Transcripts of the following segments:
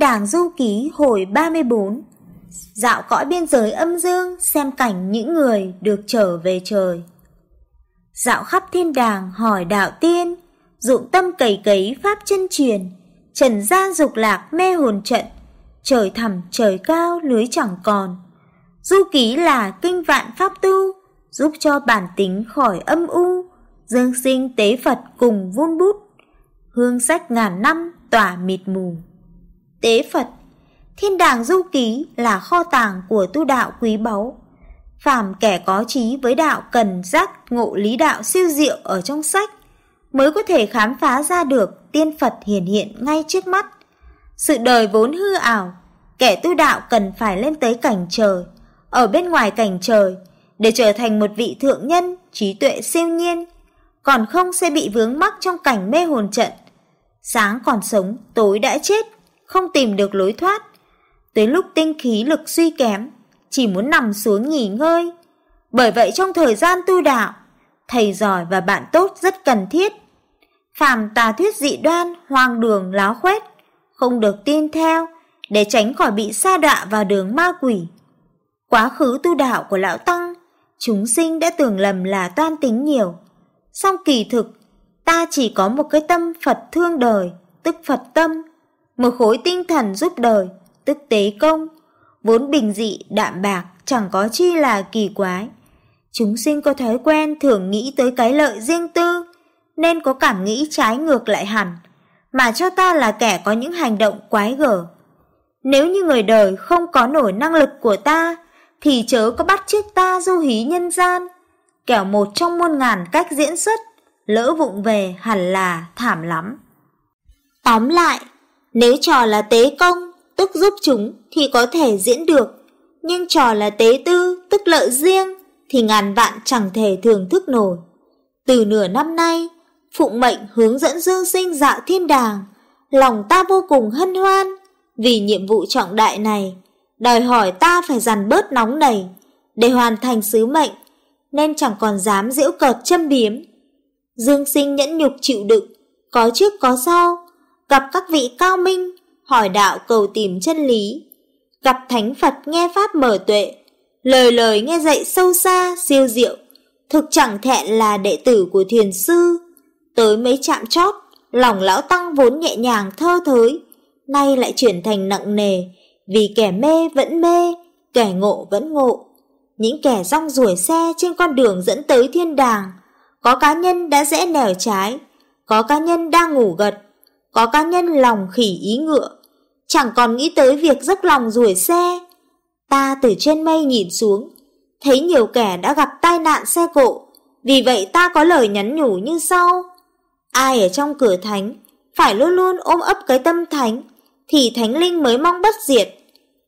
Đảng Du Ký hồi 34 Dạo cõi biên giới âm dương xem cảnh những người được trở về trời. Dạo khắp thiên đàng hỏi đạo tiên, dụng tâm cầy cấy pháp chân truyền, trần gian dục lạc mê hồn trận, trời thẳm trời cao lưới chẳng còn. Du ký là kinh vạn pháp tu, giúp cho bản tính khỏi âm u, dương sinh tế Phật cùng vun bút, hương sách ngàn năm tỏa mịt mù. Tế Phật Thiên đàng du ký là kho tàng của tu đạo quý báu. Phàm kẻ có trí với đạo cần giác ngộ lý đạo siêu diệu ở trong sách mới có thể khám phá ra được tiên Phật hiển hiện ngay trước mắt. Sự đời vốn hư ảo, kẻ tu đạo cần phải lên tới cảnh trời, ở bên ngoài cảnh trời, để trở thành một vị thượng nhân, trí tuệ siêu nhiên, còn không sẽ bị vướng mắc trong cảnh mê hồn trận. Sáng còn sống, tối đã chết, không tìm được lối thoát. Tới lúc tinh khí lực suy kém, chỉ muốn nằm xuống nghỉ ngơi. Bởi vậy trong thời gian tu đạo, thầy giỏi và bạn tốt rất cần thiết. Phàm tà thuyết dị đoan, hoang đường, láo khoét, không được tin theo, để tránh khỏi bị sa đọa vào đường ma quỷ. Quá khứ tu đạo của Lão Tăng, chúng sinh đã tưởng lầm là toan tính nhiều. Song kỳ thực, ta chỉ có một cái tâm Phật thương đời, tức Phật tâm, một khối tinh thần giúp đời, tức tế công, vốn bình dị, đạm bạc, chẳng có chi là kỳ quái. Chúng sinh có thói quen thường nghĩ tới cái lợi riêng tư, nên có cảm nghĩ trái ngược lại hẳn, mà cho ta là kẻ có những hành động quái gở. Nếu như người đời không có nổi năng lực của ta, thì chớ có bắt chiếc ta du hí nhân gian, kẻo một trong muôn ngàn cách diễn xuất, lỡ vụng về hẳn là thảm lắm. Tóm lại, nếu trò là tế công, tức giúp chúng thì có thể diễn được, nhưng trò là tế tư, tức lợi riêng, thì ngàn vạn chẳng thể thưởng thức nổi. Từ nửa năm nay, phụng mệnh hướng dẫn Dương Sinh dạo thiên đàng, lòng ta vô cùng hân hoan, vì nhiệm vụ trọng đại này, đòi hỏi ta phải dằn bớt nóng nảy, để hoàn thành sứ mệnh, nên chẳng còn dám giễu cợt châm biếm. Dương Sinh nhẫn nhục chịu đựng, có trước có sau, gặp các vị cao minh, hỏi đạo cầu tìm chân lý, gặp thánh Phật nghe pháp mở tuệ, lời lời nghe dạy sâu xa, siêu diệu, thực chẳng thẹn là đệ tử của thiền sư. Tới mấy chạm chót, lòng lão tăng vốn nhẹ nhàng thơ thới, nay lại chuyển thành nặng nề, vì kẻ mê vẫn mê, kẻ ngộ vẫn ngộ. Những kẻ rong ruổi xe trên con đường dẫn tới thiên đàng, có cá nhân đã rẽ nẻo trái, có cá nhân đang ngủ gật, có cá nhân lòng khỉ ý ngựa, chẳng còn nghĩ tới việc dốc lòng rủi xe. Ta từ trên mây nhìn xuống, thấy nhiều kẻ đã gặp tai nạn xe cộ, vì vậy ta có lời nhắn nhủ như sau. Ai ở trong cửa thánh, phải luôn luôn ôm ấp cái tâm thánh, thì thánh linh mới mong bất diệt.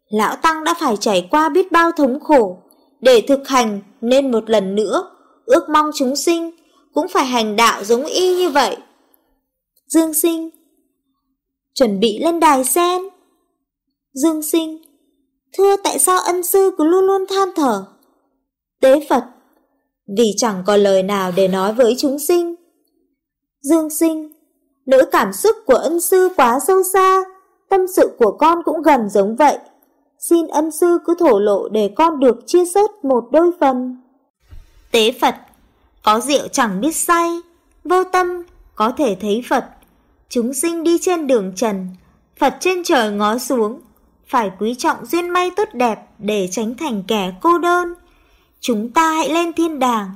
Lão Tăng đã phải trải qua biết bao thống khổ, để thực hành nên một lần nữa, ước mong chúng sinh cũng phải hành đạo giống y như vậy. Dương sinh Chuẩn bị lên đài sen Dương sinh, Thưa tại sao ân sư cứ luôn luôn than thở? Tế Phật, Vì chẳng có lời nào để nói với chúng sinh. Dương sinh, Nỗi cảm xúc của ân sư quá sâu xa, Tâm sự của con cũng gần giống vậy. Xin ân sư cứ thổ lộ để con được chia sớt một đôi phần. Tế Phật, Có rượu chẳng biết say, Vô tâm có thể thấy Phật. Chúng sinh đi trên đường trần, Phật trên trời ngó xuống, Phải quý trọng duyên may tốt đẹp Để tránh thành kẻ cô đơn. Chúng ta hãy lên thiên đàng,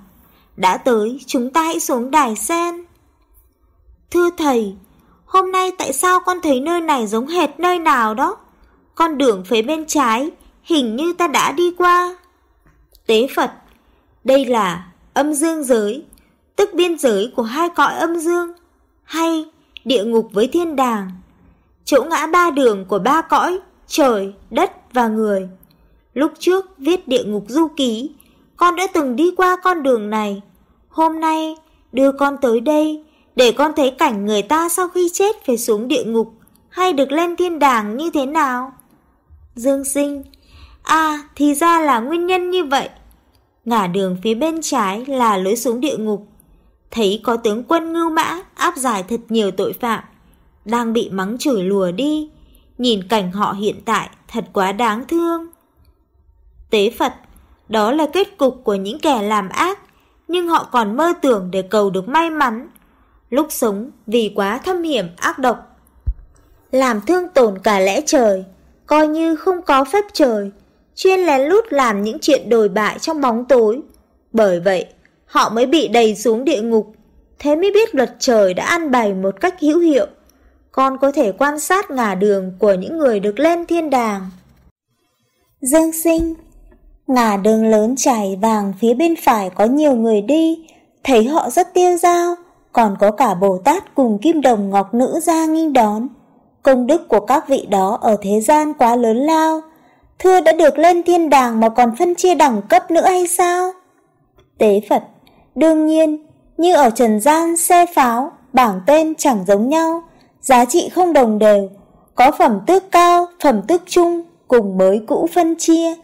Đã tới chúng ta hãy xuống đài sen. Thưa thầy, Hôm nay tại sao con thấy nơi này giống hệt nơi nào đó? Con đường phía bên trái Hình như ta đã đi qua. Tế Phật, Đây là âm dương giới, Tức biên giới của hai cõi âm dương, Hay địa ngục với thiên đàng Chỗ ngã ba đường của ba cõi Trời, đất và người Lúc trước viết địa ngục du ký Con đã từng đi qua con đường này Hôm nay đưa con tới đây để con thấy cảnh người ta sau khi chết phải xuống địa ngục hay được lên thiên đàng như thế nào. Dương sinh, à thì ra là nguyên nhân như vậy. Ngả đường phía bên trái là lối xuống địa ngục. Thấy có tướng quân ngưu mã áp giải thật nhiều tội phạm, đang bị mắng chửi lùa đi. nhìn cảnh họ hiện tại thật quá đáng thương. Tế Phật, đó là kết cục của những kẻ làm ác, nhưng họ còn mơ tưởng để cầu được may mắn. Lúc sống vì quá thâm hiểm ác độc. Làm thương tổn cả lẽ trời, coi như không có phép trời, chuyên lén lút làm những chuyện đồi bại trong bóng tối. Bởi vậy, họ mới bị đầy xuống địa ngục. Thế mới biết luật trời đã ăn bày một cách hữu hiệu. Con có thể quan sát ngả đường của những người được lên thiên đàng. Dương sinh Ngả đường lớn trải vàng phía bên phải có nhiều người đi, thấy họ rất tiêu dao, còn có cả Bồ Tát cùng kim đồng ngọc nữ ra nghinh đón. Công đức của các vị đó ở thế gian quá lớn lao, thưa đã được lên thiên đàng mà còn phân chia đẳng cấp nữa hay sao? Tế Phật, đương nhiên, như ở trần gian xe pháo, bảng tên chẳng giống nhau, giá trị không đồng đều, có phẩm tước cao, phẩm tước trung, cùng mới cũ phân chia.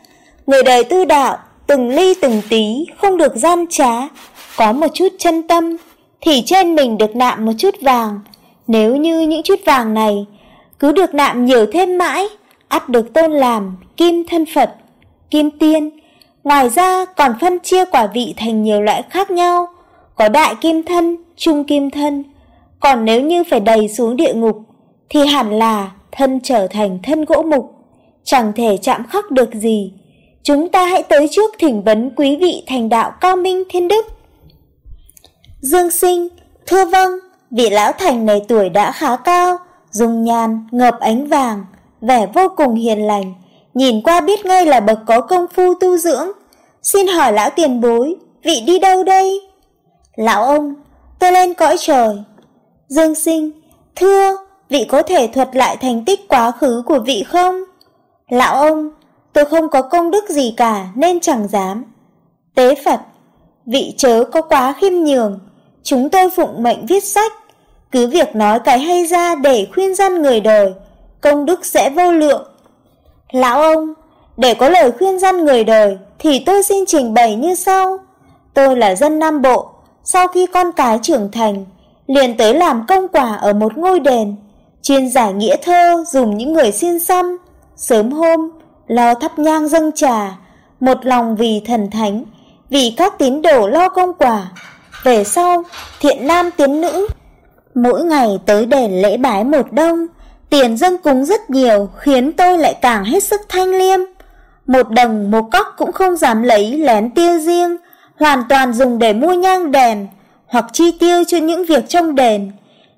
Người đời tư đạo, từng ly từng tí, không được gian trá, có một chút chân tâm, thì trên mình được nạm một chút vàng. Nếu như những chút vàng này cứ được nạm nhiều thêm mãi, ắt được tôn làm kim thân Phật, kim tiên. Ngoài ra còn phân chia quả vị thành nhiều loại khác nhau, có đại kim thân, trung kim thân. Còn nếu như phải đầy xuống địa ngục, thì hẳn là thân trở thành thân gỗ mục, chẳng thể chạm khắc được gì. Chúng ta hãy tới trước thỉnh vấn quý vị thành đạo cao minh thiên đức. Dương sinh, thưa vâng, vị lão thành này tuổi đã khá cao, dung nhan, ngợp ánh vàng, vẻ vô cùng hiền lành, nhìn qua biết ngay là bậc có công phu tu dưỡng. Xin hỏi lão tiền bối, vị đi đâu đây? Lão ông, tôi lên cõi trời. Dương sinh, thưa, vị có thể thuật lại thành tích quá khứ của vị không? Lão ông, tôi không có công đức gì cả nên chẳng dám. Tế Phật, vị chớ có quá khiêm nhường, chúng tôi phụng mệnh viết sách, cứ việc nói cái hay ra để khuyên dân người đời, công đức sẽ vô lượng. Lão ông, để có lời khuyên dân người đời thì tôi xin trình bày như sau. Tôi là dân Nam Bộ, sau khi con cái trưởng thành, liền tới làm công quả ở một ngôi đền, chuyên giải nghĩa thơ dùng những người xin xăm, sớm hôm, lo thắp nhang dâng trà, một lòng vì thần thánh, vì các tín đồ lo công quả. Về sau, thiện nam tiến nữ, mỗi ngày tới đền lễ bái một đông, tiền dâng cúng rất nhiều khiến tôi lại càng hết sức thanh liêm. Một đồng một cóc cũng không dám lấy lén tiêu riêng, hoàn toàn dùng để mua nhang đèn hoặc chi tiêu cho những việc trong đền.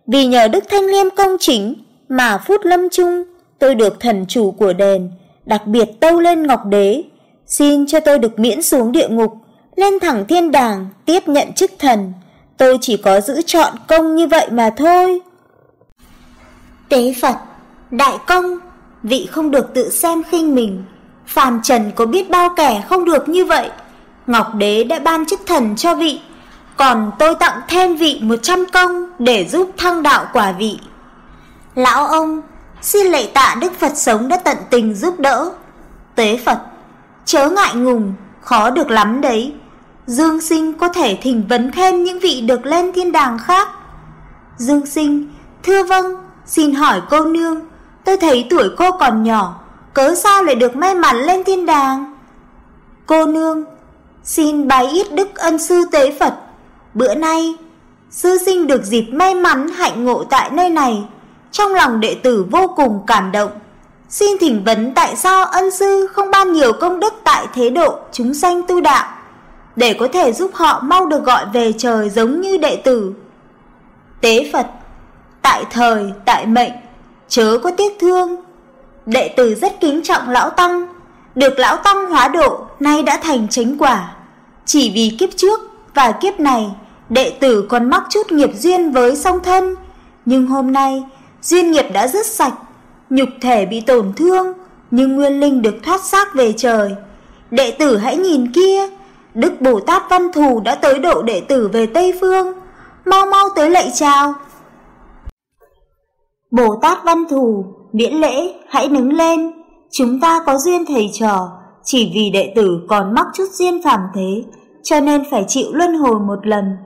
Vì nhờ Đức Thanh Liêm công chính mà phút lâm chung tôi được thần chủ của đền, đặc biệt tâu lên Ngọc Đế, xin cho tôi được miễn xuống địa ngục, lên thẳng thiên đàng tiếp nhận chức thần. Tôi chỉ có giữ chọn công như vậy mà thôi. Tế Phật, Đại Công, vị không được tự xem khinh mình. Phàm Trần có biết bao kẻ không được như vậy. Ngọc Đế đã ban chức thần cho vị, còn tôi tặng thêm vị 100 công để giúp thăng đạo quả vị. Lão ông, xin lệ tạ Đức Phật sống đã tận tình giúp đỡ. Tế Phật, chớ ngại ngùng, khó được lắm đấy. Dương Sinh có thể thỉnh vấn thêm những vị được lên thiên đàng khác. Dương Sinh, thưa vâng, xin hỏi cô nương, tôi thấy tuổi cô còn nhỏ, cớ sao lại được may mắn lên thiên đàng? Cô nương, xin bái ít đức ân sư tế Phật. Bữa nay, sư sinh được dịp may mắn hạnh ngộ tại nơi này, trong lòng đệ tử vô cùng cảm động. Xin thỉnh vấn tại sao ân sư không ban nhiều công đức tại thế độ chúng sanh tu đạo, để có thể giúp họ mau được gọi về trời giống như đệ tử. Tế Phật, tại thời, tại mệnh, chớ có tiếc thương. Đệ tử rất kính trọng Lão Tăng, được Lão Tăng hóa độ, nay đã thành chánh quả. Chỉ vì kiếp trước và kiếp này, đệ tử còn mắc chút nghiệp duyên với song thân, nhưng hôm nay, duyên nghiệp đã dứt sạch, nhục thể bị tổn thương, nhưng nguyên linh được thoát xác về trời. Đệ tử hãy nhìn kia, Đức Bồ Tát Văn Thù đã tới độ đệ tử về Tây Phương, mau mau tới lạy chào. Bồ Tát Văn Thù, miễn lễ, hãy đứng lên, chúng ta có duyên thầy trò, chỉ vì đệ tử còn mắc chút duyên phàm thế, cho nên phải chịu luân hồi một lần.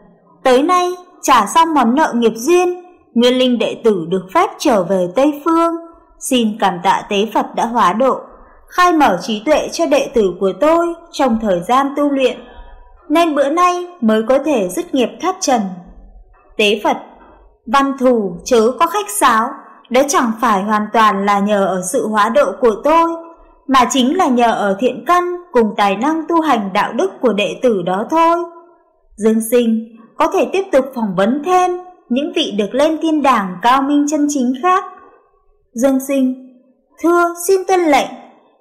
Tới nay, trả xong món nợ nghiệp duyên, Nguyên linh đệ tử được phép trở về Tây Phương, Xin cảm tạ tế Phật đã hóa độ, khai mở trí tuệ cho đệ tử của tôi trong thời gian tu luyện, nên bữa nay mới có thể dứt nghiệp thoát trần. Tế Phật, văn thù chớ có khách sáo, đó chẳng phải hoàn toàn là nhờ ở sự hóa độ của tôi, mà chính là nhờ ở thiện căn cùng tài năng tu hành đạo đức của đệ tử đó thôi. Dương sinh có thể tiếp tục phỏng vấn thêm những vị được lên thiên đàng cao minh chân chính khác. Dương sinh, thưa xin tuân lệnh,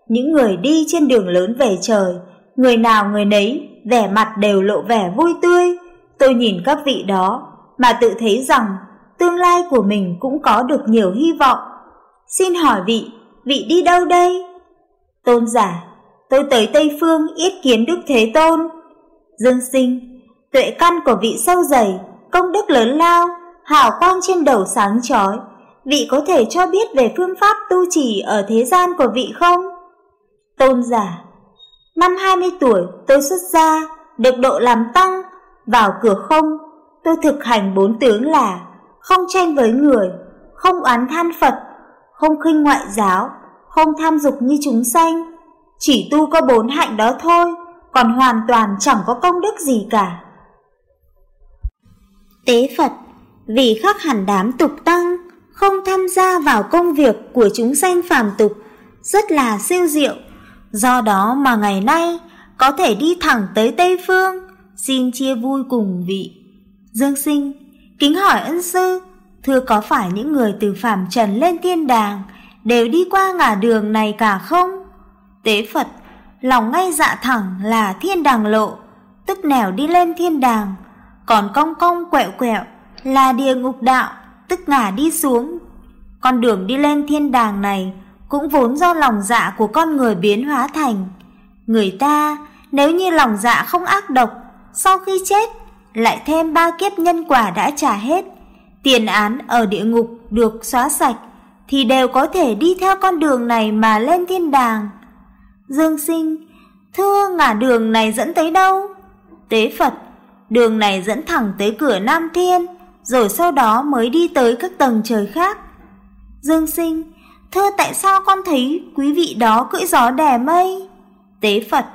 những người đi trên đường lớn về trời, người nào người nấy, vẻ mặt đều lộ vẻ vui tươi. Tôi nhìn các vị đó mà tự thấy rằng tương lai của mình cũng có được nhiều hy vọng. Xin hỏi vị, vị đi đâu đây? Tôn giả, tôi tới Tây Phương yết kiến Đức Thế Tôn. Dương sinh, tuệ căn của vị sâu dày, công đức lớn lao, hào quang trên đầu sáng chói. Vị có thể cho biết về phương pháp tu trì ở thế gian của vị không? Tôn giả, năm 20 tuổi tôi xuất gia, được độ làm tăng, vào cửa không, tôi thực hành bốn tướng là không tranh với người, không oán than Phật, không khinh ngoại giáo, không tham dục như chúng sanh. Chỉ tu có bốn hạnh đó thôi, còn hoàn toàn chẳng có công đức gì cả. Tế Phật vì khắc hẳn đám tục tăng, không tham gia vào công việc của chúng sanh phàm tục, rất là siêu diệu. Do đó mà ngày nay có thể đi thẳng tới Tây Phương, xin chia vui cùng vị. Dương sinh, kính hỏi ân sư, thưa có phải những người từ phàm trần lên thiên đàng đều đi qua ngả đường này cả không? Tế Phật, lòng ngay dạ thẳng là thiên đàng lộ, tức nẻo đi lên thiên đàng, còn cong cong quẹo quẹo là địa ngục đạo, tức ngả đi xuống. Con đường đi lên thiên đàng này cũng vốn do lòng dạ của con người biến hóa thành. Người ta nếu như lòng dạ không ác độc, sau khi chết lại thêm ba kiếp nhân quả đã trả hết, tiền án ở địa ngục được xóa sạch, thì đều có thể đi theo con đường này mà lên thiên đàng. Dương sinh, thưa ngả đường này dẫn tới đâu? Tế Phật, đường này dẫn thẳng tới cửa Nam Thiên, rồi sau đó mới đi tới các tầng trời khác. Dương sinh, thưa tại sao con thấy quý vị đó cưỡi gió đè mây? Tế Phật,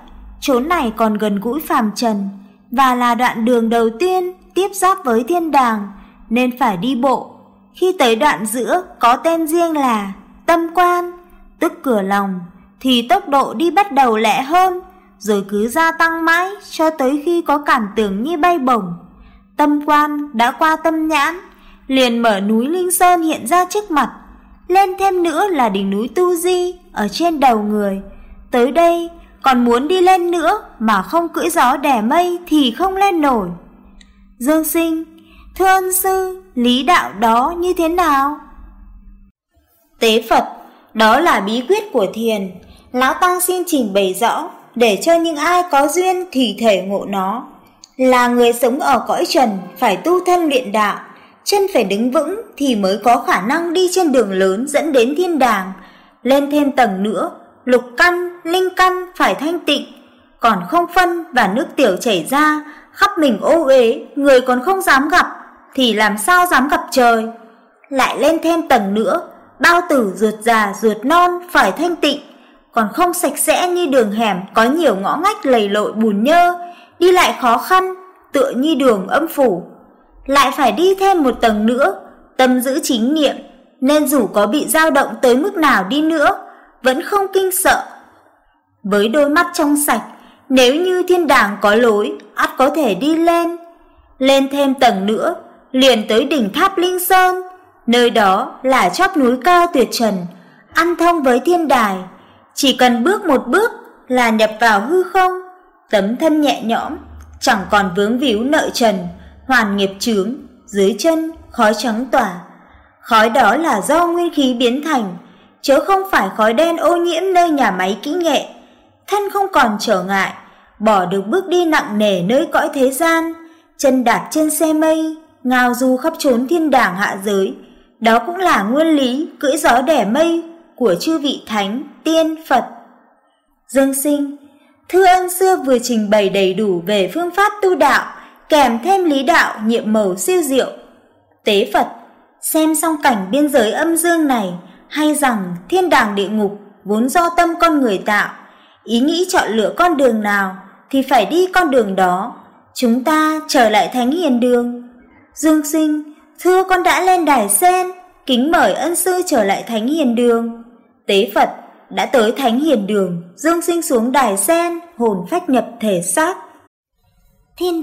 chốn này còn gần gũi phàm trần, và là đoạn đường đầu tiên tiếp giáp với thiên đàng, nên phải đi bộ. Khi tới đoạn giữa có tên riêng là tâm quan, tức cửa lòng, thì tốc độ đi bắt đầu lẹ hơn, rồi cứ gia tăng mãi cho tới khi có cảm tưởng như bay bổng. Tâm quan đã qua tâm nhãn, liền mở núi Linh Sơn hiện ra trước mặt. Lên thêm nữa là đỉnh núi Tu Di ở trên đầu người. Tới đây còn muốn đi lên nữa mà không cưỡi gió đẻ mây thì không lên nổi. Dương sinh, thưa ân sư, lý đạo đó như thế nào? Tế Phật, đó là bí quyết của thiền. Lão Tăng xin trình bày rõ để cho những ai có duyên thì thể ngộ nó. Là người sống ở cõi trần phải tu thân luyện đạo, chân phải đứng vững thì mới có khả năng đi trên đường lớn dẫn đến thiên đàng. Lên thêm tầng nữa, lục căn, linh căn phải thanh tịnh, còn không phân và nước tiểu chảy ra, khắp mình ô uế, người còn không dám gặp, thì làm sao dám gặp trời. Lại lên thêm tầng nữa, bao tử ruột già ruột non phải thanh tịnh, còn không sạch sẽ như đường hẻm có nhiều ngõ ngách lầy lội bùn nhơ, đi lại khó khăn, tựa như đường âm phủ. Lại phải đi thêm một tầng nữa, tâm giữ chính niệm, nên dù có bị dao động tới mức nào đi nữa, vẫn không kinh sợ. Với đôi mắt trong sạch, nếu như thiên đàng có lối, ắt có thể đi lên. Lên thêm tầng nữa, liền tới đỉnh tháp Linh Sơn, nơi đó là chóp núi cao tuyệt trần, ăn thông với thiên đài. Chỉ cần bước một bước là nhập vào hư không, tấm thân nhẹ nhõm, chẳng còn vướng víu nợ trần, hoàn nghiệp chướng, dưới chân khói trắng tỏa. Khói đó là do nguyên khí biến thành, chứ không phải khói đen ô nhiễm nơi nhà máy kỹ nghệ. Thân không còn trở ngại, bỏ được bước đi nặng nề nơi cõi thế gian, chân đạp trên xe mây, ngao du khắp trốn thiên đàng hạ giới. Đó cũng là nguyên lý cưỡi gió đẻ mây của chư vị thánh, tiên, Phật. Dương sinh, Thư ân xưa vừa trình bày đầy đủ về phương pháp tu đạo, kèm thêm lý đạo nhiệm màu siêu diệu. Tế Phật, xem xong cảnh biên giới âm dương này, hay rằng thiên đàng địa ngục vốn do tâm con người tạo, ý nghĩ chọn lựa con đường nào thì phải đi con đường đó. Chúng ta trở lại Thánh Hiền Đường. Dương Sinh, thưa con đã lên đài sen, kính mời ân sư trở lại Thánh Hiền Đường. Tế Phật đã tới Thánh Hiền Đường, Dương Sinh xuống đài sen, hồn phách nhập thể xác. Thiên